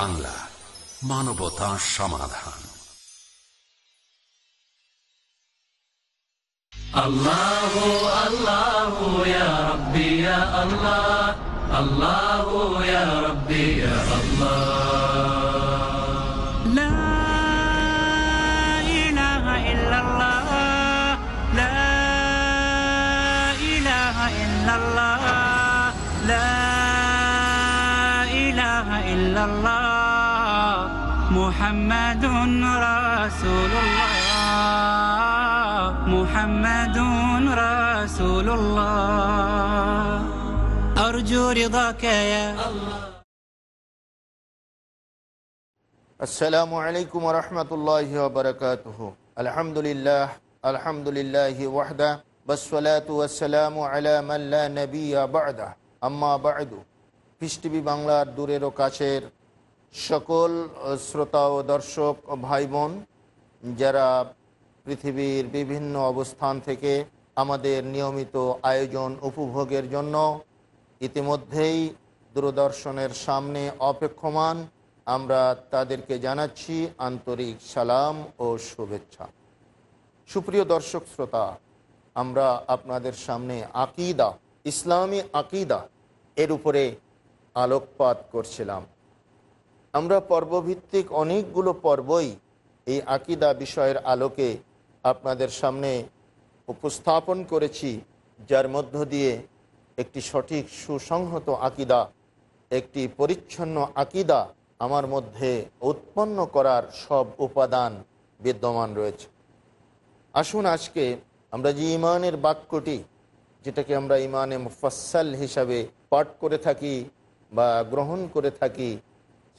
TV Bangla মানবতা সমাধান الله الله يا ربي يا الله الله يا ربي يا الله لا إله إلا الله لا إله إلا الله لا إله إلا الله محمد رسول الله محمد رسول الله أرجو رضاك يا আসসালামু আলাইকুম রহমতুল্লাহ বরকাতুহ আলহামদুলিল্লাহ আলহামদুলিল্লাহ ওয়াহদা বসলাতু ওয়াসসালামু আলা মান লা নাবিয়্যা বা'দা আম্মা বা'দু পিস টিভি বাংলার দূরের ও কাছের সকল শ্রোতা ও দর্শক ভাই বোন যারা পৃথিবীর বিভিন্ন অবস্থান থেকে আমাদের নিয়মিত আয়োজন উপভোগের জন্য ইতিমধ্যেই দূরদর্শনের সামনে অপেক্ষমান, আমরা তাদেরকে জানাচ্ছি আন্তরিক সালাম ও শুভেচ্ছা। সুপ্রিয় দর্শক শ্রোতা, আমরা আপনাদের সামনে আকিদা, ইসলামী আকিদা এর উপরে আলোকপাত করছিলাম। আমরা পর্বভিত্তিক অনেকগুলো পর্বই এই আকিদা বিষয়ের আলোকে আপনাদের সামনে উপস্থাপন করেছি, যার মধ্য দিয়ে একটি সঠিক সুসংহত আকিদা, একটি পরিচ্ছন্ন আকিদা আমার মধ্যে উৎপন্ন করার সব উপাদান বিদ্যমান রয়েছে। আসুন আজকে আমরা যে ইমানের বাক্যটি, যেটাকে আমরা ইমানে মুফাসাল হিসাবে পাঠ করে থাকি বা গ্রহণ করে থাকি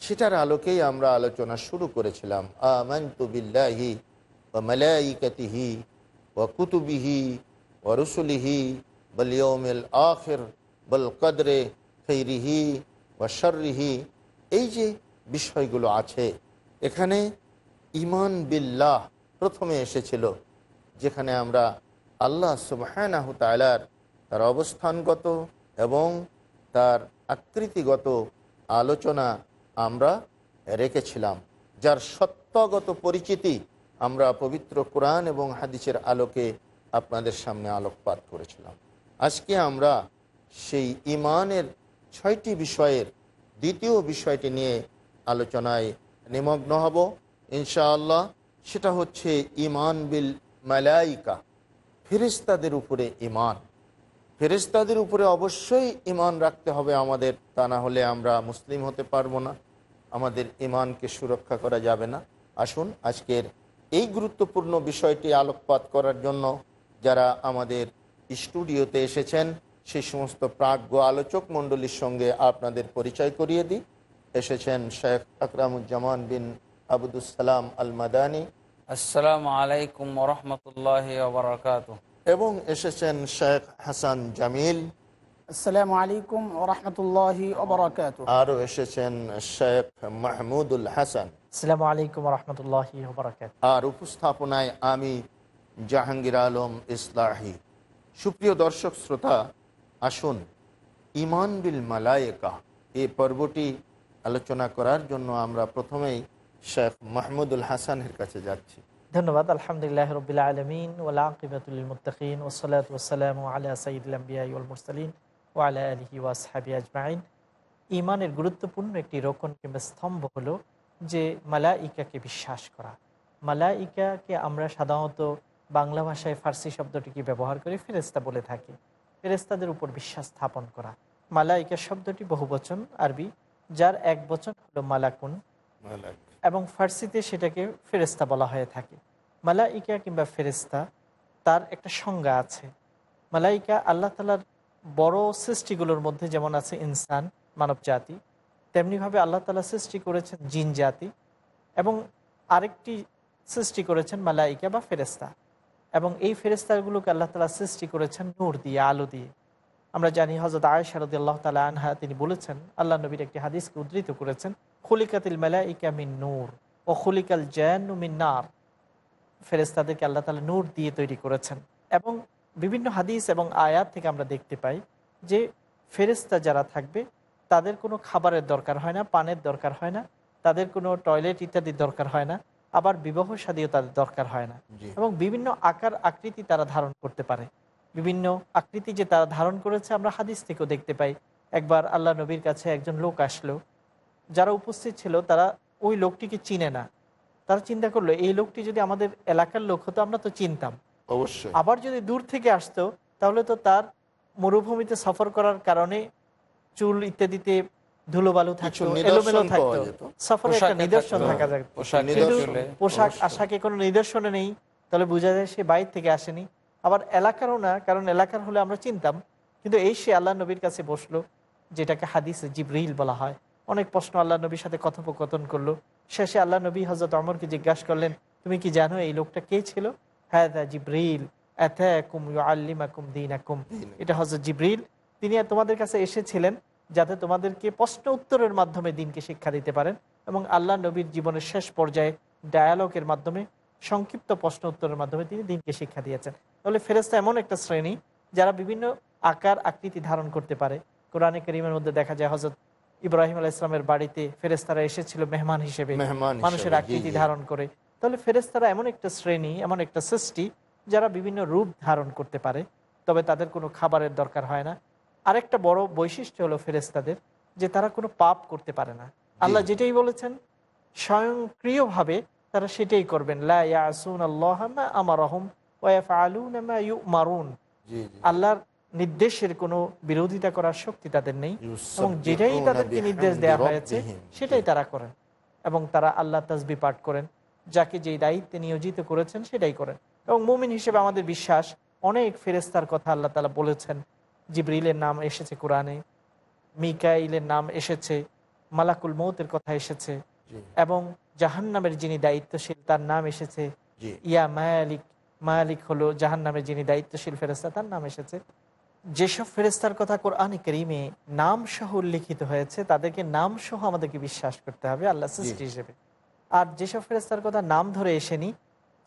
সেটার আলোকেই আমরা আলোচনা শুরু করেছিলাম। আমান্তু বিল্লাহি ও মালাইকাতিহি ও কুতুবিহি ও রসুলিহি বলিয়মিল আখির বল কদরে খৈরিহি ও শর্রিহি। এই যে বিষয়গুলো আছে, এখানে ইমান বিল্লাহ প্রথমে এসেছিল, যেখানে আমরা আল্লাহ সুবাহ তালার তার অবস্থানগত এবং তার আকৃতিগত আলোচনা আমরা রেখেছিলাম, যার সত্যগত পরিচিতি আমরা পবিত্র কোরআন এবং হাদিসের আলোকে আপনাদের সামনে আলোকপাত করেছিলাম। আজকে আমরা সেই ইমানের ছয়টি বিষয়ের দ্বিতীয় বিষয়টি নিয়ে আলোচনায় নিমগ্ন হব, ইনশাআল্লাহ। সেটা হচ্ছে ইমান বিল মালাইকা ফেরিস্তাদের উপরে ইমান ফেরিস্তাদের উপরে অবশ্যই ইমান রাখতে হবে আমাদের, তা না হলে আমরা মুসলিম হতে পারব না। আমাদের ইমানকে সুরক্ষা করা যাবে না। আসুন, আজকের এই গুরুত্বপূর্ণ বিষয়টি আলোকপাত করার জন্য যারা আমাদের স্টুডিওতে এসেছেন সেই সমস্ত প্রাজ্ঞ আলোচক মণ্ডলীর সঙ্গে আপনাদের পরিচয় করিয়ে দিই। এসেছেন শেখ আকরামুজ্জামান বিন আবুদুসালাম আল মাদানী আসসালামু আলাইকুম রহমতুল্লাহ এবং এসেছেন শেখ হাসান জামিল। আসসালামু আলাইকুম ওরহমতুল্লাহি ওবরাকাত আরও এসেছেন শেখ মাহমুদুল হাসান। আসসালামু আলাইকুম রহমতুল্লাহি আর উপস্থাপনায় আমি জাহাঙ্গীর আলম ইসলাহি। সুপ্রিয় দর্শক শ্রোতা আসুন ইমান বিল মালায়েকা এই পর্বটি আলোচনা করার জন্য আমরা প্রথমেই শেখ মাহমুদুল হাসানের কাছে যাচ্ছি। ধন্যবাদ, আলহামদুলিল্লাহ রবিল আলমিন ওলাকিবাতুল মুতাকিন ওসলাত ওসালাম আলা সঈদুল্লাম্বিয়া ওল মুরসালিন, ও আলা আলহি ওয়াসহাবি আজমাইন। ইমানের গুরুত্বপূর্ণ একটি রোকন কিংবা স্তম্ভ হলো যে মালাইকাকে বিশ্বাস করা। মালাইকাকে আমরা সাধারণত বাংলা ভাষায় ফার্সি শব্দটিকে ব্যবহার করে ফেরেস্তা বলে থাকি। ফেরেস্তাদের উপর বিশ্বাস স্থাপন করা। মালাইকা শব্দটি বহু বচন আরবি, যার এক বচন হলো মালাকুন। মালাক এবং ফার্সিতে সেটাকে ফেরেস্তা বলা হয়ে থাকে। মালাইকা কিংবা ফেরেস্তা তার একটা সংজ্ঞা আছে। মালাইকা আল্লাহ তালার বড় সৃষ্টিগুলোর মধ্যে যেমন আছে ইনসান, মানব জাতি, তেমনিভাবে আল্লাহ তালা সৃষ্টি করেছেন জিন জাতি এবং আরেকটি সৃষ্টি করেছেন মালাইকা বা ফেরেস্তা এবং এই ফেরেস্তাগুলোকে আল্লাহ তালা সৃষ্টি করেছেন নূর দিয়ে, আলো দিয়ে। আমরা জানি হজরত আয়সারদি আল্লাহ তালা আনহা তিনি বলেছেন আল্লাহ নবীর একটি হাদিসকে উদ্ধৃত করেছেন খুলিকাতিল মালাইকা মিন নূর ও খুলিকাল জ্যান মিন নার। ফেরেস্তাদেরকে আল্লাহ তালা নূর দিয়ে তৈরি করেছেন। এবং বিভিন্ন হাদিস এবং আয়াত থেকে আমরা দেখতে পাই যে ফেরেস্তা যারা থাকবে তাদের কোনো খাবারের দরকার হয় না পানের দরকার হয় না তাদের কোনো টয়লেট ইত্যাদির দরকার হয় না আবার বিবাহ সাদীও তাদের দরকার হয় না। এবং বিভিন্ন আকার আকৃতি তারা ধারণ করতে পারে। বিভিন্ন আকৃতি যে তারা ধারণ করেছে আমরা হাদিস থেকেও দেখতে পাই। একবার আল্লাহ নবীর কাছে একজন লোক আসলো যারা উপস্থিত ছিল তারা ওই লোকটিকে চিনে না। তারা চিন্তা করল এই লোকটি যদি আমাদের এলাকার লোক হতো আমরা তো চিনতাম। অবশ্যই। আবার যদি দূর থেকে আসতো তাহলে তো তার মরুভূমিতে সফর করার কারণে চুল ইত্যাদিতে ধুলোবালু থাকতো এলোমেলো থাকতো। যেত। সফরে একটা নিদর্শন থাকা যায় পোশাক। আশাকে কোনো নিদর্শনে নেই। তাহলে বোঝা যায় সে বাইর থেকে আসেনি। আবার এলাকারও না কারণ এলাকার হলে আমরা চিনতাম। কিন্তু এই সে আল্লাহ নবীর কাছে বসল যেটাকে হাদিস জিব্রিল বলা হয়। অনেক প্রশ্ন আল্লাহ নবীর সাথে কথোপকথন করল। শেষে আল্লাহ নবী হজরত অমরকে জিজ্ঞাসা করলেন তুমি কি জানো এই লোকটা কে ছিল? হ্যাঁ জিব্রিল এটা হজরত জিব্রিল। তিনি তোমাদের কাছে এসেছিলেন যাতে তোমাদেরকে প্রশ্ন উত্তরের মাধ্যমে দিনকে শিক্ষা দিতে পারেন এবং আল্লাহ নবীর জীবনের শেষ পর্যায়ে ডায়ালগের মাধ্যমে সংক্ষিপ্ত প্রশ্ন উত্তরের মাধ্যমে তিনি দিনকে শিক্ষা দিয়েছেন। তাহলে ফেরেস্তা এমন একটা শ্রেণি যারা বিভিন্ন আকার আকৃতি ধারণ করতে পারে। কোরআনে করিমের মধ্যে দেখা যায় হজরত ইব্রাহিম আলাহ ইসলামের বাড়িতে ফেরেস্তারা এসেছিল মেহমান হিসেবে মানুষের আকৃতি ধারণ করে। তাহলে ফেরেস্তারা এমন একটা শ্রেণি এমন একটা সৃষ্টি যারা বিভিন্ন রূপ ধারণ করতে পারে তবে তাদের কোনো খাবারের দরকার হয় না। আরেকটা বড় বৈশিষ্ট্য হলো ফেরেস্তাদের যে তারা কোনো পাপ করতে পারে না। আল্লাহ যেটাই বলেছেন স্বয়ংক্রিয়ভাবে তারা সেটাই করবেন। লা ইয়াসুন আল্লাহ মা আমারহুম। আল্লাহর নির্দেশের কোনো বিরোধিতা করার শক্তি তাদের নেই। এবং যেটাই তাদেরকে নির্দেশ দেওয়া হয়েছে সেটাই তারা করেন। এবং তারা আল্লাহ তাসবি পাঠ করেন। যাকে যেই দায়িত্বে নিয়োজিত করেছেন সেটাই করেন। এবং মুমিন হিসেবে আমাদের বিশ্বাস অনেক ফেরেস্তার কথা আল্লাহ তালা বলেছেন। জিব্রিলের নাম এসেছে কোরআনে মিকাইলের নাম এসেছে মালাকুল মৌতের কথা এসেছে। এবং জাহান্নামের যিনি দায়িত্বশীল তার নাম এসেছে ইয়া মায়ালিক মায়ালিক হলো জাহান্নামের যিনি দায়িত্বশীল ফেরেস্তা তার নাম এসেছে। যেসব ফেরেস্তার কথা কোরআন করিমে নাম সহ উল্লিখিত হয়েছে তাদেরকে নাম সহ আমাদেরকে বিশ্বাস করতে হবে আল্লাহ সৃষ্টি হিসেবে। আর যেসব ফেরেস্তার কথা নাম ধরে এসেনি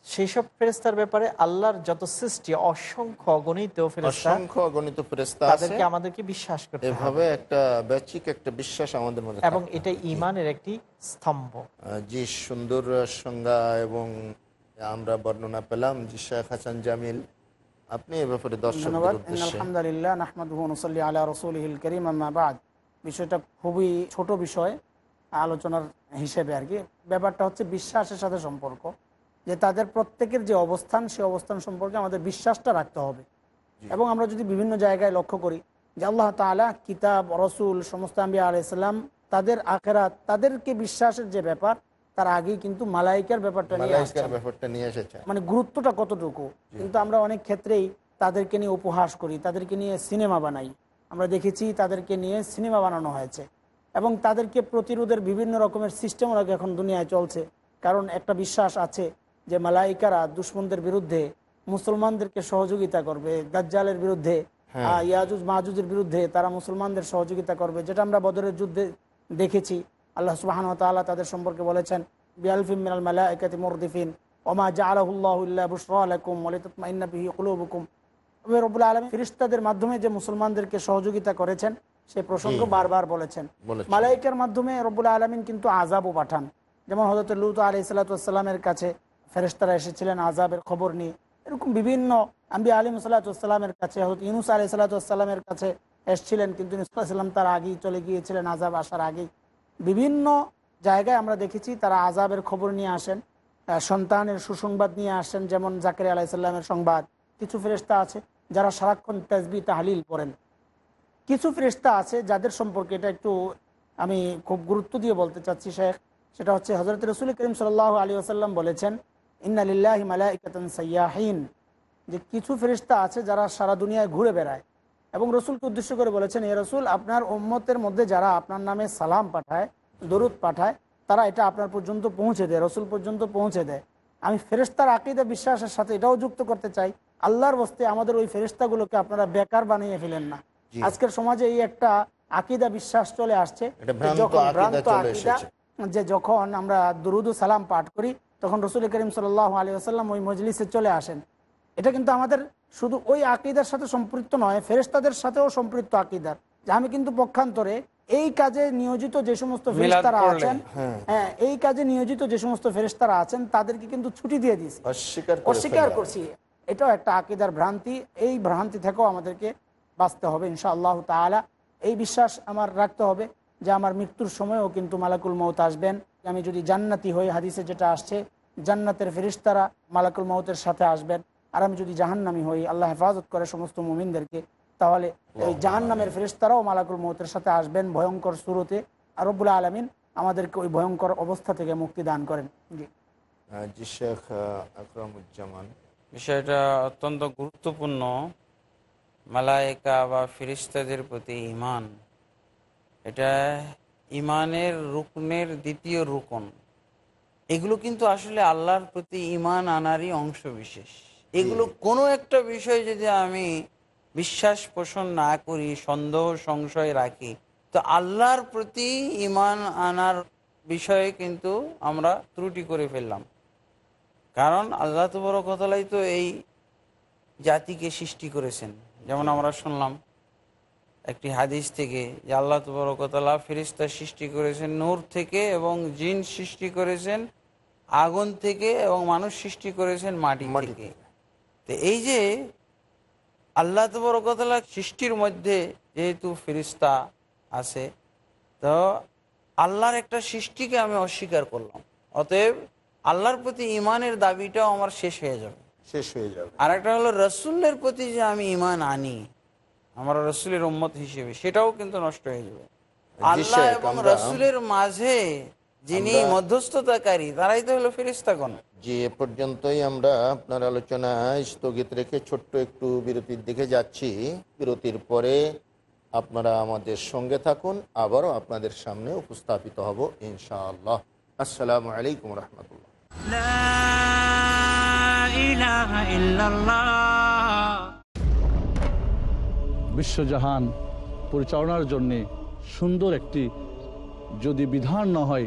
সেই সব ফেরেস্তার ব্যাপারে আল্লাহর যত সৃষ্টি অসংখ্য অগণিত ফেরেস্তা অসংখ্য অগণিত ফেরেশতা আছে। তাদেরকে আমাদেরকে বিশ্বাস করতে হবে। এভাবে একটা ব্যাচিক একটা বিশ্বাস আমাদের মধ্যে এবং এটা ইমানের একটি স্তম্ভ। জি সুন্দর সংজ্ঞা এবং আমরা বর্ণনা পেলাম জি শেখ হাসান জামিল আপনি এ ব্যাপারে ধন্যবাদ। উদ্দেশ্যে। আলহামদুলিল্লাহ নাহমাদুহু নসল্লি আলা রসুলহিল করিম বিষয়টা খুবই ছোট বিষয় আলোচনার হিসেবে আর কি। ব্যাপারটা হচ্ছে বিশ্বাসের সাথে সম্পর্ক যে তাদের প্রত্যেকের যে অবস্থান সেই অবস্থান সম্পর্কে আমাদের বিশ্বাসটা রাখতে হবে। এবং আমরা যদি বিভিন্ন জায়গায় লক্ষ্য করি যে আল্লাহ তাআলা কিতাব রসুল সমস্ত আম্বিয়া আলাইসাল্লাম তাদের আখেরাত তাদেরকে বিশ্বাসের যে ব্যাপার তার আগেই কিন্তু মালাইকার ব্যাপারটা নিয়ে মালাইকার ব্যাপারটা নিয়ে এসেছে মানে গুরুত্বটা কতটুকু? কিন্তু আমরা অনেক ক্ষেত্রেই তাদেরকে নিয়ে উপহাস করি তাদেরকে নিয়ে সিনেমা বানাই। আমরা দেখেছি তাদেরকে নিয়ে সিনেমা বানানো হয়েছে। এবং তাদেরকে প্রতিরোধের বিভিন্ন রকমের সিস্টেম এখন দুনিয়ায় চলছে। কারণ একটা বিশ্বাস আছে যে মালাইকারা দুশ্মনদের বিরুদ্ধে মুসলমানদেরকে সহযোগিতা করবে দাজ্জালের বিরুদ্ধে ইয়াজুজ মাহুজের বিরুদ্ধে তারা মুসলমানদের সহযোগিতা করবে যেটা আমরা বদরের যুদ্ধে দেখেছি। আল্লাহ সুবাহান তাআলা তাদের সম্পর্কে বলেছেন বিআলফিম মিনাল মুরদিফিন ওমা কুলুবুকুম। আলামিন মাধ্যমে যে মুসলমানদেরকে সহযোগিতা করেছেন সেই প্রসঙ্গ বারবার বলেছেন। মালাইকার মাধ্যমে রব্বুল আলমিন কিন্তু আজাবও পাঠান। যেমন হজরত লুত আলি সাল্লাতামের কাছে ফেরেশতারা এসেছিলেন আজাবের খবর নিয়ে। এরকম বিভিন্ন আম্বি আলিম সাল্লাতামের কাছে হজরত ইনুস আলি সাল্লাতামের কাছে এসেছিলেন কিন্তু ইনুস সাল্লাম তার আগেই চলে গিয়েছিলেন আজাব আসার আগেই। বিভিন্ন জায়গায় আমরা দেখেছি তারা আজাবের খবর নিয়ে আসেন সন্তানের সুসংবাদ নিয়ে আসেন, যেমন জাকির আলাইসাল্লামের সংবাদ। কিছু ফেরেশতা আছে যারা সারাক্ষণ তেজবি তাহলিল পড়েন। কিছু ফেরিস্তা আছে যাদের সম্পর্কে এটা একটু আমি খুব গুরুত্ব দিয়ে বলতে চাচ্ছি, শেখ। সেটা হচ্ছে হজরত রসুল করিম সাল আলী আসাল্লাম বলেছেন ইন্নালিল্লাহি মালাইকাতান সাইয়াহিন। যে কিছু ফেরিস্তা আছে যারা সারা দুনিয়ায় ঘুরে বেড়ায়। এবং রসুলকে উদ্দেশ্য করে বলেছেন এ রসুল আপনার উম্মতের মধ্যে যারা আপনার নামে সালাম পাঠায় দরুদ পাঠায় তারা এটা আপনার পর্যন্ত পৌঁছে দেয় রসুল পর্যন্ত পৌঁছে দেয়। আমি ফেরেস্তার আকিদা বিশ্বাসের সাথে এটাও যুক্ত করতে চাই আল্লাহর বস্তে আমাদের ওই ফেরেস্তাগুলোকে আপনারা বেকার বানিয়ে ফেলেন না। আজকের সমাজে এই একটা আকিদা বিশ্বাস চলে আসছে যে যখন ভ্রান্ত আকিদা যে যখন আমরা দুরুদ সালাম পাঠ করি তখন রসুল করিম সাল আলী আসাল্লাম ওই মজলিসে চলে আসেন। এটা কিন্তু আমাদের শুধু ওই আকিদার সাথে সম্পৃক্ত নয় ফেরেস্তাদের সাথেও সম্পৃক্ত আকিদার যে আমি কিন্তু পক্ষান্তরে এই কাজে নিয়োজিত যে সমস্ত পড়লে। আছেন হ্যাঁ। এই কাজে নিয়োজিত যে সমস্ত ফেরেশতারা আছেন তাদেরকে কিন্তু ছুটি দিয়ে দিয়েছে। অস্বীকার। করছি। এটাও একটা আকিদার ভ্রান্তি। এই ভ্রান্তি থেকেও আমাদেরকে বাঁচতে হবে ইনশা আল্লাহ তালা এই বিশ্বাস আমার রাখতে হবে যে আমার মৃত্যুর সময়ও কিন্তু মালাকুল মৌত আসবেন। আমি যদি জান্নাতি হই হাদিসে যেটা আসছে জান্নাতের ফেরিস্তারা মালাকুল মৌতের সাথে আসবেন। আর আমি যদি জাহান্নামি হই আল্লাহ হেফাজত করে সমস্ত মুমিনদেরকে তাহলে এই জাহান্নামের ফেরিস্তারাও মালাকুল মৌতের সাথে আসবেন ভয়ঙ্কর সুরতে। আর রব্বুল আলমিন আমাদেরকে ওই ভয়ঙ্কর অবস্থা থেকে মুক্তি দান করেন। জি। জি শেখ আকরামুজ্জামান। বিষয়টা অত্যন্ত গুরুত্বপূর্ণ। মালায়েকা বা ফিরিস্তাদের প্রতি ইমান এটা ইমানের রুকনের দ্বিতীয় রুকন। এগুলো কিন্তু আসলে আল্লাহর প্রতি ইমান আনারই অংশ বিশেষ এগুলো কোনো একটা বিষয় যদি আমি বিশ্বাস পোষণ না করি সন্দেহ সংশয় রাখি তো আল্লাহর প্রতি ইমান আনার বিষয়ে কিন্তু আমরা ত্রুটি করে ফেললাম। কারণ আল্লাহ তবরকতলাই তো এই জাতিকে সৃষ্টি করেছেন। যেমন আমরা শুনলাম একটি হাদিস থেকে যে আল্লাহ তবরকতলা ফেরিস্তা সৃষ্টি করেছেন নূর থেকে এবং জিন সৃষ্টি করেছেন আগুন থেকে এবং মানুষ সৃষ্টি করেছেন মাটি থেকে। তো এই যে আল্লাহ তবরকতলা সৃষ্টির মধ্যে যেহেতু ফেরিস্তা আছে তো আল্লাহর একটা সৃষ্টিকে আমি অস্বীকার করলাম। অতএব আল্লাহর প্রতি ইমানের দাবিটাও আমার শেষ হয়ে যাবে। শেষ হয়ে যাবে। আর একটা হলো রসুলের প্রতি যে আমি ইমান আনি আমার রসুলের উম্মত হিসেবে সেটাও কিন্তু নষ্ট হয়ে যাবে। আল্লাহ এবং রসুলের মাঝে যিনি মধ্যস্থতাকারী তারাই তো হলো ফিরিস্তাগণ যে এ পর্যন্তই আমরা আপনার আলোচনা স্থগিত রেখে ছোট্ট একটু বিরতির দিকে যাচ্ছি। বিরতির পরে আপনারা আমাদের সঙ্গে থাকুন আবারও আপনাদের সামনে উপস্থাপিত হব ইনশাআল্লাহ। আসসালামু আলাইকুম রহমতুল্লাহ। বিশ্বজাহান পরিচালনার জন্যে সুন্দর একটি যদি বিধান না হয়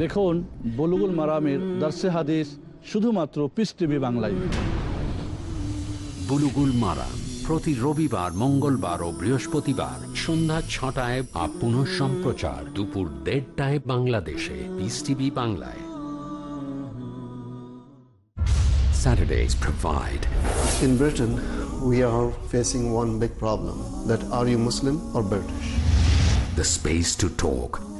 দেখুন বলুগুল মারামের দার্সে হাদিস শুধুমাত্র পিস টিভি বাংলায়। বুলুগুল মারা প্রতি রবিবার মঙ্গলবার ও বৃহস্পতিবার সন্ধ্যা ছটায় বা পুনঃ সম্প্রচার দুপুর দেড়টায় বাংলাদেশে পিস টিভি বাংলায়। Saturdays provide. In Britain, we are facing one big problem that are you Muslim or British? the space to talk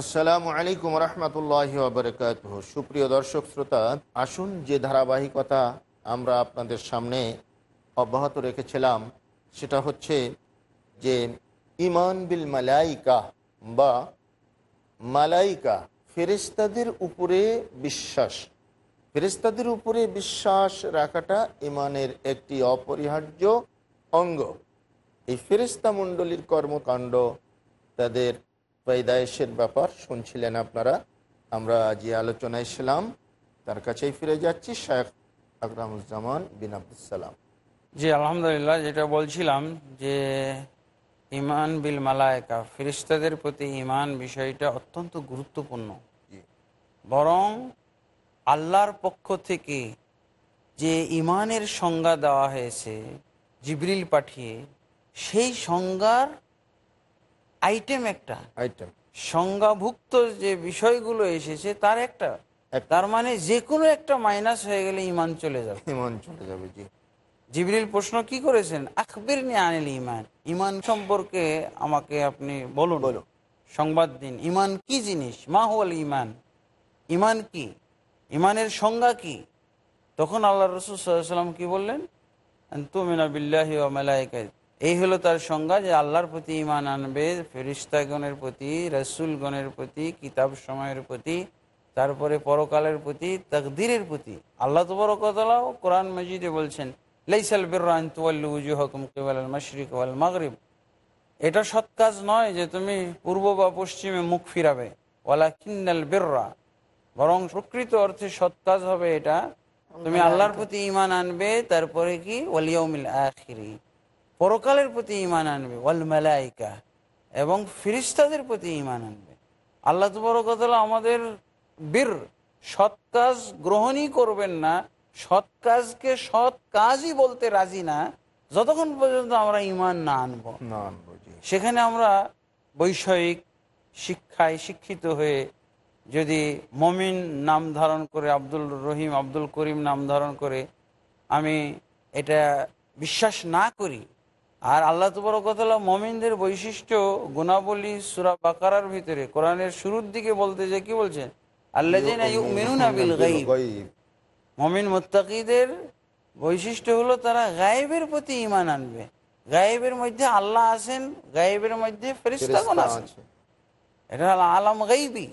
আসসালামু আলাইকুম রহমতুল্লাহ বারকাত সুপ্রিয় দর্শক শ্রোতা, আসুন যে ধারাবাহিকতা আমরা আপনাদের সামনে অব্যাহত রেখেছিলাম, সেটা হচ্ছে যে ইমান বিল মালাইকা বা মালাইকা ফেরেস্তাদের উপরে বিশ্বাস। ফেরেস্তাদের উপরে বিশ্বাস রাখাটা ইমানের একটি অপরিহার্য অঙ্গ। এই ফেরেস্তা মণ্ডলীর কর্মকাণ্ড তাদের পয়দায়েশের ব্যাপার শুনছিলেন আপনারা। আমরা যে আলোচনায় ছিলাম তার কাছেই ফিরে যাচ্ছি শেখ আকরামুজ্জামান বিন আবদুসালাম জি আলহামদুলিল্লাহ যেটা বলছিলাম যে ইমান বিল মালায়কা ফিরিস্তাদের প্রতি ইমান বিষয়টা অত্যন্ত গুরুত্বপূর্ণ। বরং আল্লাহর পক্ষ থেকে যে ইমানের সংজ্ঞা দেওয়া হয়েছে জিবরিল পাঠিয়ে সেই সংজ্ঞার আইটেম একটা। আইটেম সংজ্ঞাভুক্ত যে বিষয়গুলো এসেছে তার একটা। তার মানে যে কোনো একটা মাইনাস হয়ে গেলে ইমান চলে যাবে। ইমান চলে যাবে জি। জিবরিল প্রশ্ন কি করেছেন? আকবির নিয়ে আনিল ইমান। ইমান সম্পর্কে আমাকে আপনি বলুন। বলুন। সংবাদ দিন। ইমান কি জিনিস? মা হল ইমান। ইমান কি? ইমানের সংজ্ঞা কি? তখন আল্লাহ রসুল সাল্লাম কি বললেন? তুমিনা বিল্লাহি ও এই হলো তার সংজ্ঞা যে আল্লাহর প্রতি ইমান আনবে ফেরিস্তাগণের প্রতি রসুলগণের প্রতি কিতাব সময়ের প্রতি তারপরে পরকালের প্রতি তাকদিরের প্রতি। আল্লাহ তবরকতলাও কোরআন মজিদে বলছেন লাইসাল বিরান তুয়াল্লু উজুহকুম কেবল মশরিক ওয়াল মাগরিব। এটা সৎ কাজ নয় যে তুমি পূর্ব বা পশ্চিমে মুখ ফিরাবে। ওয়ালা কিন্নাল বিররা বরং প্রকৃত অর্থে সৎ কাজ হবে এটা। তুমি আল্লাহর প্রতি ইমান আনবে তারপরে কি? ওয়ালিয়মিল আখিরি। পরকালের প্রতি ইমান আনবে ওয়াল মালাইকা এবং ফিরিস্তাদের প্রতি ইমান আনবে। আল্লাহ তবরকতলা আমাদের বীর সৎ কাজ গ্রহণই করবেন না সৎ কাজকে সৎ কাজই বলতে রাজি না যতক্ষণ পর্যন্ত আমরা ইমান না আনব। না আনব সেখানে আমরা বৈষয়িক শিক্ষায় শিক্ষিত হয়ে যদি মমিন নাম ধারণ করে আব্দুল রহিম আব্দুল করিম নাম ধারণ করে আমি এটা বিশ্বাস না করি আর আল্লাহ তবরকতলা মমিনদের বৈশিষ্ট্য গুণাবলী সুরা বাকারার ভিতরে কোরআনের শুরুর দিকে বলতে যে কি বলছেন। মমিন মোত্তাকিদের বৈশিষ্ট্য হলো তারা গায়েবের প্রতি ইমান আনবে। গায়েবের মধ্যে আল্লাহ আছেন গায়েবের মধ্যে ফেরিস্তাগণ আছে। এটা হলো আলাম গাইবি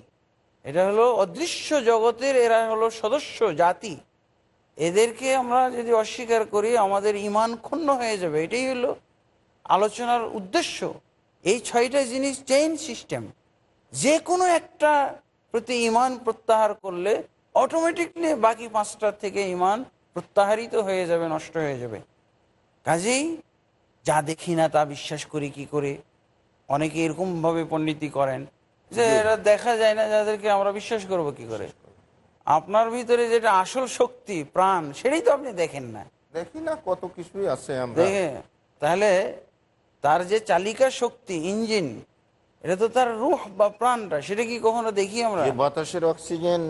এটা হলো অদৃশ্য জগতের এরা হলো সদস্য জাতি। এদেরকে আমরা যদি অস্বীকার করি আমাদের ইমান ক্ষুণ্ণ হয়ে যাবে। এটাই হলো আলোচনার উদ্দেশ্য এই ছয়টা জিনিস চেইন সিস্টেম যে কোনো একটা প্রতি ইমান প্রত্যাহার করলে অটোমেটিকলি বাকি পাঁচটার থেকে ইমান প্রত্যাহারিত হয়ে যাবে নষ্ট হয়ে যাবে। কাজেই যা দেখি না তা বিশ্বাস করি কি করে? অনেকে এরকমভাবে পণ্ডিতি করেন যে এরা দেখা যায় না যাদেরকে আমরা বিশ্বাস করব কি করে? আপনার ভিতরে যেটা আসল শক্তি প্রাণ সেটাই তো আপনি দেখেন না। দেখি না কত কিছুই আছে আমরা। দেখে তাহলে তার যে চালিকা শক্তি ইঞ্জিন এটা তো তার রুহ বা প্রাণটা সেটা কি কখনো দেখি আমরা? বাতাসের অক্সিজেন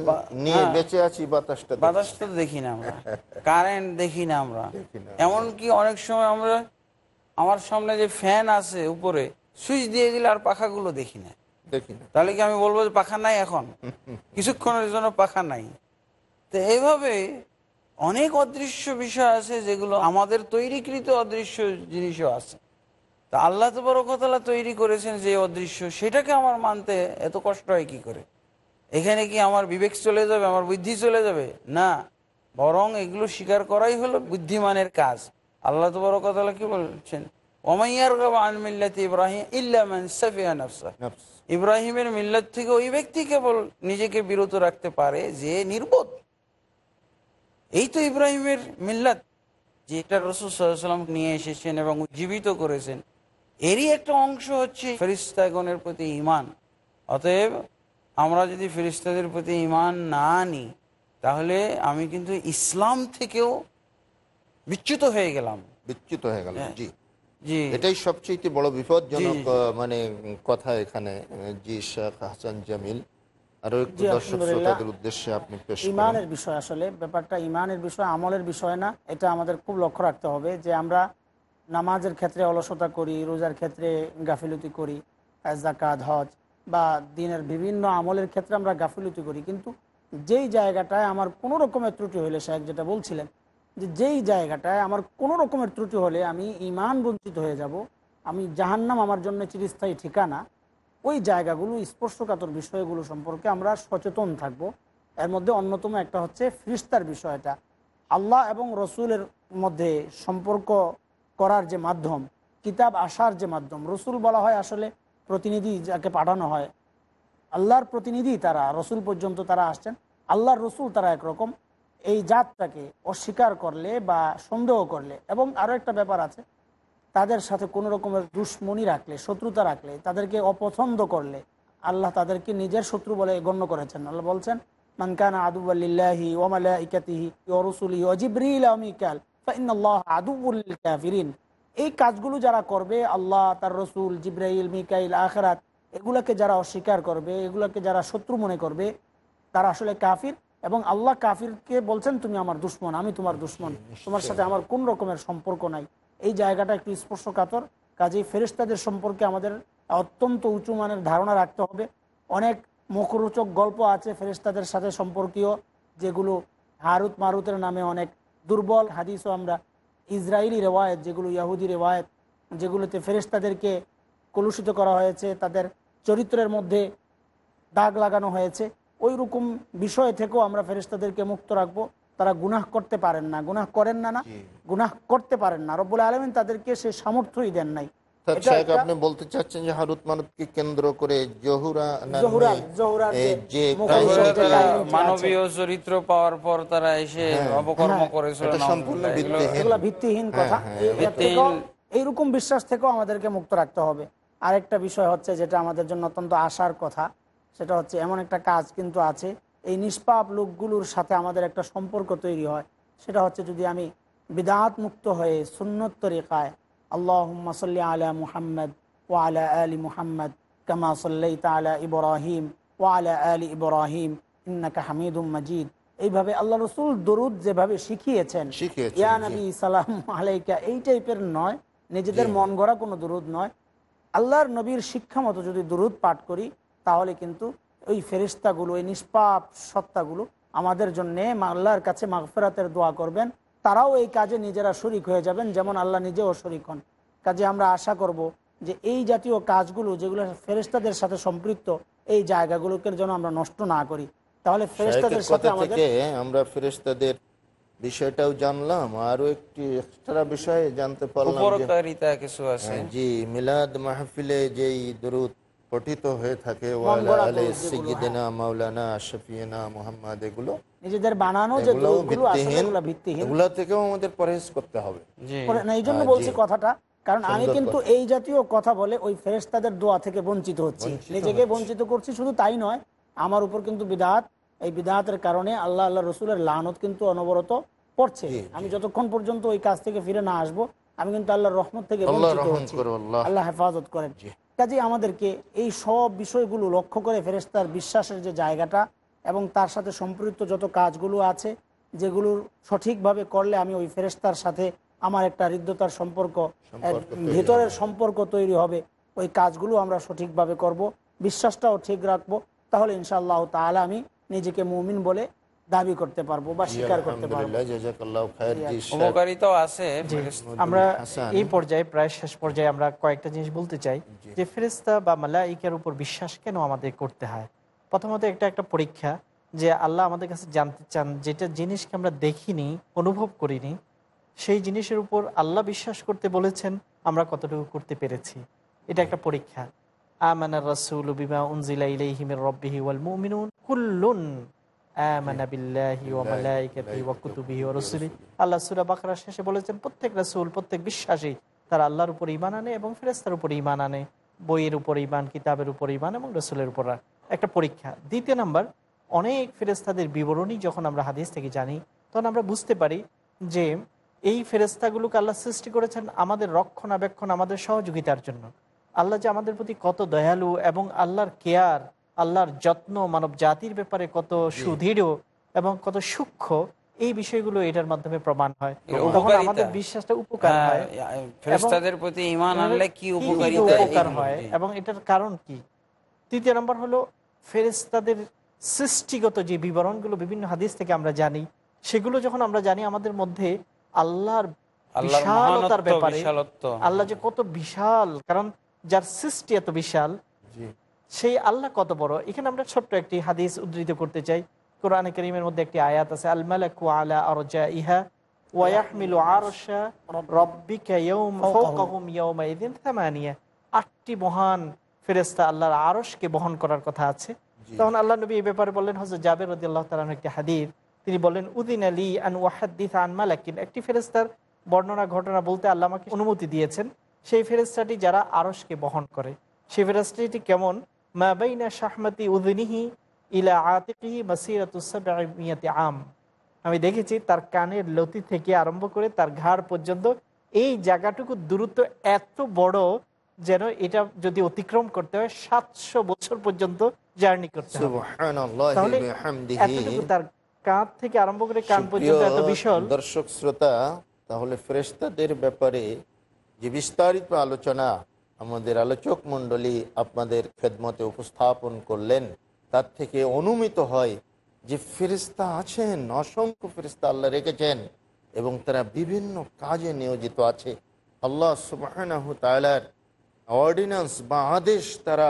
নিয়ে হ্যাঁ। বেঁচে আছি বাতাসটা বাতাসটা তো দেখি না আমরা। কারেন্ট দেখি না আমরা। এমনকি অনেক সময় আমরা আমার সামনে যে ফ্যান আছে উপরে সুইচ দিয়ে দিলে আর পাখাগুলো দেখি না। দেখি না। তাহলে কি আমি বলব যে পাখা নাই এখন? কিছুক্ষণের জন্য পাখা নাই। তো এইভাবে অনেক অদৃশ্য বিষয় আছে যেগুলো আমাদের তৈরিকৃত অদৃশ্য জিনিসও আছে। তা আল্লাহ তো বড় কথালা তৈরি করেছেন যে অদৃশ্য সেটাকে আমার মানতে এত কষ্ট হয় কি করে? এখানে কি আমার বিবেক চলে যাবে আমার বুদ্ধি চলে যাবে? না। বরং এগুলো স্বীকার করাই হলো বুদ্ধিমানের কাজ। আল্লাহ তো বড় কথালা কি বলছেন। ইব্রাহিমের মিল্লাত থেকে ওই ব্যক্তি কেবল নিজেকে বিরত রাখতে পারে যে নির্বোধ। এই তো ইব্রাহিমের মিল্লাত যেটা রসুল সাল্লাম নিয়ে এসেছেন এবং জীবিত করেছেন। এরই একটা অংশ হচ্ছে ফেরিস্তাগণের প্রতি ইমান অতএব আমরা যদি ফেরিস্তাদের প্রতি ইমান না আনি তাহলে আমি কিন্তু ইসলাম থেকেও বিচ্যুত হয়ে গেলাম। বিচ্যুত হয়ে গেল হ্যাঁ। জি। জি। এটাই সবচেয়ে বড়। আহ, মানে কথা এখানে জি শেখ হাসান জামিল। আরও একটু দর্শক শ্রোতাদের উদ্দেশ্যে আপনি পেশ ইমানের বিষয় আসলে ব্যাপারটা ইমানের বিষয় আমলের বিষয় না এটা আমাদের খুব লক্ষ্য রাখতে হবে যে আমরা নামাজের ক্ষেত্রে অলসতা করি, রোজার ক্ষেত্রে গাফিলতি করি জাকাত হজ বা দিনের বিভিন্ন আমলের ক্ষেত্রে আমরা গাফিলতি করি। কিন্তু যেই জায়গাটায় আমার কোনো রকমের ত্রুটি হলে শেখ যেটা বলছিলেন যে যেই জায়গাটায় আমার কোনো রকমের ত্রুটি হলে আমি ইমান বঞ্চিত হয়ে যাব, আমি জাহান্নাম আমার জন্য চিরস্থায়ী ঠিকানা, ওই জায়গাগুলো, স্পর্শকাতর বিষয়গুলো সম্পর্কে আমরা সচেতন থাকব। এর মধ্যে অন্যতম একটা হচ্ছে ফিরিস্তার বিষয়টা। আল্লাহ এবং রসুলের মধ্যে সম্পর্ক করার যে মাধ্যম, কিতাব আসার যে মাধ্যম, রসুল বলা হয় আসলে প্রতিনিধি যাকে পাঠানো হয়, আল্লাহর প্রতিনিধি তারা, রসুল পর্যন্ত তারা আসছেন, আল্লাহর রসুল তারা একরকম এই জাতটাকে অস্বীকার করলে বা সন্দেহ করলে, এবং আরও একটা ব্যাপার আছে, তাদের সাথে কোনো রকমের দুশ্মনী রাখলে, শত্রুতা রাখলে, তাদেরকে অপছন্দ করলে, আল্লাহ তাদেরকে নিজের শত্রু বলে গণ্য করেছেন। আল্লাহ বলছেন মানকানা আদুবাল্লিল্লাহি ওমালাইকাতিহি ওরসুলি অজিব্রিল অমিকাল এই কাজগুলো যারা করবে, আল্লাহ, তার রসুল, জিব্রাইল, মিকাইল, আখরাত, এগুলাকে যারা অস্বীকার করবে, এগুলাকে যারা শত্রু মনে করবে, তারা আসলে কাফির এবং আল্লাহ কাফিরকে বলছেন, তুমি আমার দুশ্মন, আমি তোমার দুশ্মন। তোমার সাথে আমার কোন রকমের সম্পর্ক নাই। এই জায়গাটা একটু স্পর্শকাতর। কাজেই ফেরেস্তাদের সম্পর্কে আমাদের অত্যন্ত উঁচু মানের ধারণা রাখতে হবে। অনেক মুখরোচক গল্প আছে ফেরেস্তাদের সাথে সম্পর্কীয়, যেগুলো হারুত মারুতের নামে অনেক দুর্বল হাদিসও আমরা ইসরায়েলি রেওয়ায়ত যেগুলো ইয়াহুদি রেওয়ায়ত যেগুলোতে ফেরেস্তাদেরকে কলুষিত করা হয়েছে তাদের চরিত্রের মধ্যে দাগ লাগানো হয়েছে ওই রকম বিষয় থেকেও আমরা ফেরেস্তাদেরকে মুক্ত রাখব। তারা গুনাহ করতে পারেন না। গুনাহ করেন না না গুনাহ করতে পারেন না। রব্বুল আলমিন তাদেরকে সে সামর্থ্যই দেন নাই। আপনি বলতে চাচ্ছেন যে হারুত মারুতকে কেন্দ্র করে জহুরা যে। মানবীয় চরিত্র পাওয়ার পর তারা এসে অপকর্ম হ্যাঁ, করেছিল সম্পূর্ণ ভিত্তিহীন। কথা। হ্যাঁ। থেকেও- এইরকম বিশ্বাস থেকেও আমাদেরকে মুক্ত রাখতে হবে। আরেকটা বিষয় হচ্ছে যেটা আমাদের জন্য অত্যন্ত আশার কথা সেটা হচ্ছে এমন একটা কাজ কিন্তু আছে। এই নিষ্পাপ লোকগুলোর সাথে আমাদের একটা সম্পর্ক তৈরি হয়। সেটা হচ্ছে যদি আমি বিদাত মুক্ত হয়ে সুন্নত তরিকায় আল্লাহ সাল্লি আলা মুহাম্মদ ও আলা আলী মুহাম্মদ কামা সাল্লাই তালা ইব্রাহিম ও আলা আলী ইব্রাহিম ইন্নাকা হামিদুম মজিদ। এইভাবে আল্লাহ রসুল দরুদ যেভাবে শিখিয়েছেন ইয়া। নবী সালাম আলাইকা এই টাইপের নয় নিজেদের মন গড়া কোনো দুরুদ নয়। আল্লাহর নবীর শিক্ষা মতো যদি দুরুদ পাঠ করি তাহলে কিন্তু ওই ফেরিস্তাগুলো ওই নিষ্পাপ সত্তাগুলো আমাদের জন্য আল্লাহর কাছে মাগফেরাতের দোয়া করবেন। তারাও এই কাজে নিজেরা শরিক হয়ে যাবেন যেমন আল্লাহ নিজেও শরিক হন। কাজে আমরা আশা করব যে এই জাতীয় কাজগুলো যেগুলো ফেরিস্তাদের সাথে সম্পৃক্ত এই জায়গাগুলোকে যেন আমরা নষ্ট না করি। তাহলে ফেরিস্তাদের সাথে আমাদের আমরা ফেরেশতাদের বিষয়টাও জানলাম আরও একটি এক্সট্রা বিষয় জানতে পারলাম যে কিছু আছে। হ্যাঁ, জি মিলাদ মাহফিলে যেই দরুদ পঠিত হয়ে থাকে। মাওলানা মুহাম্মদ এগুলো নিজেদের বানানো থেকেও আমাদের পরহেজ করতে হবে। না এই জন্য হ্যাঁ, বলছি কথাটা কারণ আমি কিন্তু এই জাতীয় কথা বলে ওই ফেরেস্তাদের দোয়া থেকে বঞ্চিত হচ্ছি। নিজেকে বঞ্চিত করছি শুধু তাই নয় আমার উপর কিন্তু বিদাত। এই বিদাতের কারণে আল্লাহ আল্লাহ রসুলের লানত কিন্তু অনবরত পড়ছে। আমি যতক্ষণ পর্যন্ত ওই কাজ থেকে ফিরে না আসব আমি কিন্তু আল্লাহর রহমত থেকে আল্লাহ বঞ্চিত হচ্ছি। আল্লাহ হেফাজত করেন। জি। কাজে আমাদেরকে এই সব বিষয়গুলো লক্ষ্য করে ফেরেস্তার বিশ্বাসের যে জায়গাটা এবং তার সাথে সম্পৃক্ত যত কাজগুলো আছে যেগুলো সঠিকভাবে করলে আমি ওই ফেরেস্তার সাথে আমার একটা হৃদ্যতার সম্পর্ক সম্পর্ক ভেতরের সম্পর্ক তৈরি হবে। ওই কাজগুলো আমরা সঠিকভাবে করব বিশ্বাসটাও ঠিক রাখব। তাহলে ইনশাআল্লাহ তাহলে আমি নিজেকে মুমিন বলে দাবি করতে পারব বা স্বীকার করতে পারব। আছে আমরা এই পর্যায়ে প্রায় শেষ পর্যায়ে আমরা কয়েকটা জিনিস বলতে চাই যে ফেরেস্তা বা মালাইকের উপর বিশ্বাস কেন আমাদের করতে হয়? প্রথমত একটা একটা পরীক্ষা যে আল্লাহ আমাদের কাছে জানতে চান যেটা জিনিসকে আমরা দেখিনি অনুভব করিনি সেই জিনিসের উপর আল্লাহ বিশ্বাস করতে বলেছেন আমরা কতটুকু করতে পেরেছি। এটা একটা পরীক্ষা। আমানা রাসূলু বিমা উনজিলা ইলাইহি মির রাব্বিহি ওয়াল মুমিনুন কুল্লুন। আল্লাহ শেষে বলেছেন, প্রত্যেক প্রত্যেক বিশ্বাসী তারা আল্লাহর উপর আনে এবং উপর আনে, বইয়ের উপর কিতাবের উপর এবং উপর একটা পরীক্ষা। দ্বিতীয় নাম্বার, অনেক ফেরেস্তাদের বিবরণী যখন আমরা হাদিস থেকে জানি, তখন আমরা বুঝতে পারি যে এই ফেরেস্তাগুলোকে আল্লাহ সৃষ্টি করেছেন আমাদের রক্ষণাবেক্ষণ, আমাদের সহযোগিতার জন্য। আল্লাহ যে আমাদের প্রতি কত দয়ালু এবং আল্লাহর কেয়ার আল্লাহর যত্ন মানব জাতির ব্যাপারে কত সুদৃঢ় এবং কত সূক্ষ্ম এই বিষয়গুলো এটার মাধ্যমে প্রমাণ হয়। তখন আমাদের বিশ্বাসটা উপকার হ্যাঁ, ফেরেশতাদের প্রতি ইমান আনলে কি কি উপকারিতা? উপকার এবং এটার কারণ কি? তৃতীয় নম্বর হলো ফেরেস্তাদের সৃষ্টিগত যে বিবরণগুলো বিভিন্ন হাদিস থেকে আমরা জানি সেগুলো যখন আমরা জানি আমাদের মধ্যে আল্লাহর বিশালতার ব্যাপারে আল্লাহ যে কত বিশাল কারণ যার সৃষ্টি এত বিশাল সেই আল্লাহ কত বড়? এখানে আমরা ছোট্ট একটি হাদিস উদ্ধৃত করতে চাই। কোরআন করিমের মধ্যে একটি আয়াত আছে আল আলা আরজা ইহা ওয়াহমিলু আরশা রব্বিকা ইয়াউম ফাওকাহুম ইয়াউমাইযিন থামানিয়া আটটি মহান ফেরেশতা আল্লাহর আরশকে বহন করার কথা আছে। তখন আল্লাহ নবী এই ব্যাপারে বললেন হযরত জাবের রাদিয়াল্লাহু তাআলা একটি হাদিস। তিনি বলেন উদিন আলী আন ওয়াহাদ্দিস আন মালাকিন। একটি ফেরেশতার বর্ণনা ঘটনা বলতে আল্লাহ আমাকে অনুমতি দিয়েছেন। সেই ফেরেশতাটি যারা আরশকে বহন করে সেই ফেরেশতাটি কেমন? মা বাইনা শাহমাতি উদিনিহি ইলা আতিকিহি আম। আমি দেখেছি তার কানের লতি থেকে আরম্ভ করে তার ঘাড় পর্যন্ত এই জায়গাটুকু দূরত্ব এত বড় যেন এটা যদি অতিক্রম করতে হয় সাতশো বছর পর্যন্ত জার্নি করতে হবে। তার কাঁধ থেকে আরম্ভ করে কান পর্যন্ত এত বিশাল। দর্শক শ্রোতা তাহলে ফেরেশতাদের ব্যাপারে যে বিস্তারিত আলোচনা আমাদের আলোচক মণ্ডলী আপনাদের খেদমতে উপস্থাপন করলেন, তার থেকে অনুমিত হয় যে ফেরিস্তা আছেন, অসংখ্য ফেরিস্তা আল্লাহ রেখেছেন এবং তারা বিভিন্ন কাজে নিয়োজিত আছে। আল্লাহ সুবাহ তালার অর্ডিন্যান্স বা আদেশ তারা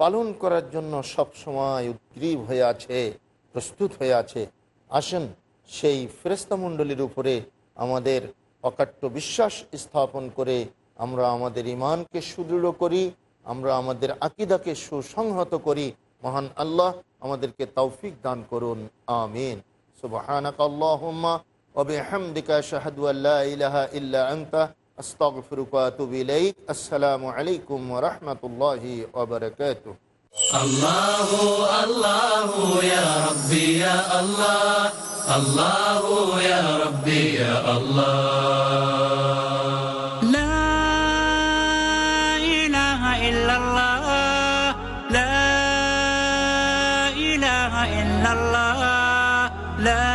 পালন করার জন্য সবসময় উদ্গ্রীব হয়ে আছে, প্রস্তুত হয়ে আছে। আসেন, সেই ফেরেস্তামণ্ডলীর উপরে আমাদের অকাট্য বিশ্বাস স্থাপন করে আমরা আমাদের ইমানকে সুদৃঢ় করি আমরা আমাদের আকিদাকে সুসংহত করি মহান আল্লাহ আমাদেরকে তৌফিক দান করুন আমিন সুবহানাক আল্লাহুম্মা ওয়া বিহামদিকা আশহাদু আল্লা ইলাহা ইল্লা আনতা আস্তাগফিরুকা ওয়া আতুবু ইলাইক আসসালামু আলাইকুম ওয়া রাহমাতুল্লাহি ওয়া বারাকাতুহু الله الله يا ربي يا الله الله يا ربي يا الله إله إلا الله لا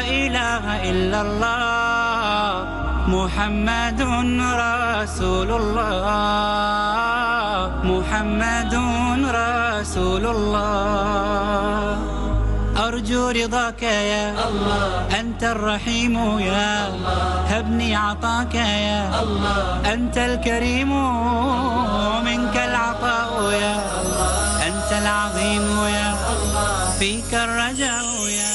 إله إلا الله محمد رسول الله محمد رسول الله. أرجو رضاك يا الله. أنت الرحيم يا الله. هبني عطاك يا الله. أنت الكريم منك العطاء يا الله. أنت العظيم يا الله فيك الرجاء يا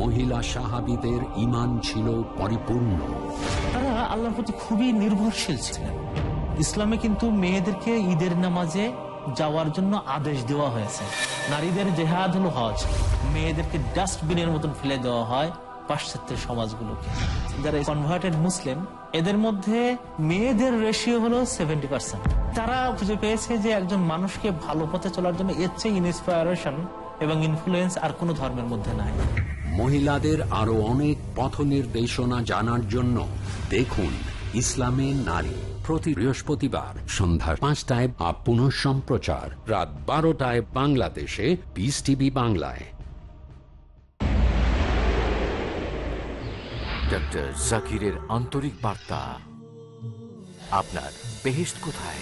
মহিলা সাহাবিদের ইমান ছিল পরিপূর্ণ তারা আল্লাহর প্রতি খুবই নির্ভরশীল ছিলেন ইসলামে কিন্তু মেয়েদেরকে ঈদের নামাজে যাওয়ার জন্য আদেশ দেওয়া হয়েছে নারীদের জেহাদ হলো হজ মেয়েদেরকে ডাস্টবিনের মতন ফেলে দেওয়া হয় পাশ্চাত্যের সমাজগুলোকে যারা কনভার্টেড মুসলিম এদের মধ্যে মেয়েদের রেশিও হলো সেভেন্টি পার্সেন্ট তারা খুঁজে পেয়েছে যে একজন মানুষকে ভালো পথে চলার জন্য এর চেয়ে ইন্সপায়ারেশন এবং ইনফ্লুয়েন্স আর কোনো ধর্মের মধ্যে নাই। মহিলাদের আরও অনেক পথ নির্দেশনা জানার জন্য দেখুন ইসলামে নারী প্রতি বৃহস্পতিবার সন্ধ্যা পাঁচটায় আপ পুনঃ সম্প্রচার রাত বারোটায় বাংলাদেশে পিস টিভি বাংলায়। ডক্টর জাকিরের আন্তরিক বার্তা। আপনার বেহেস্ট কোথায়?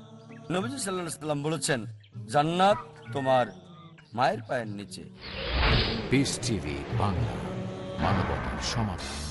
নবীজি সাল্লাহ সাল্লাম বলেছেন জান্নাত তোমার মায়ের পায়ের নিচে। বাংলা মানবতার সমাধান।